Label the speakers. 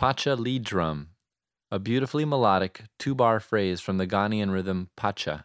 Speaker 1: Pacha lead drum, a beautifully melodic two bar phrase from the Ghanaian rhythm pacha.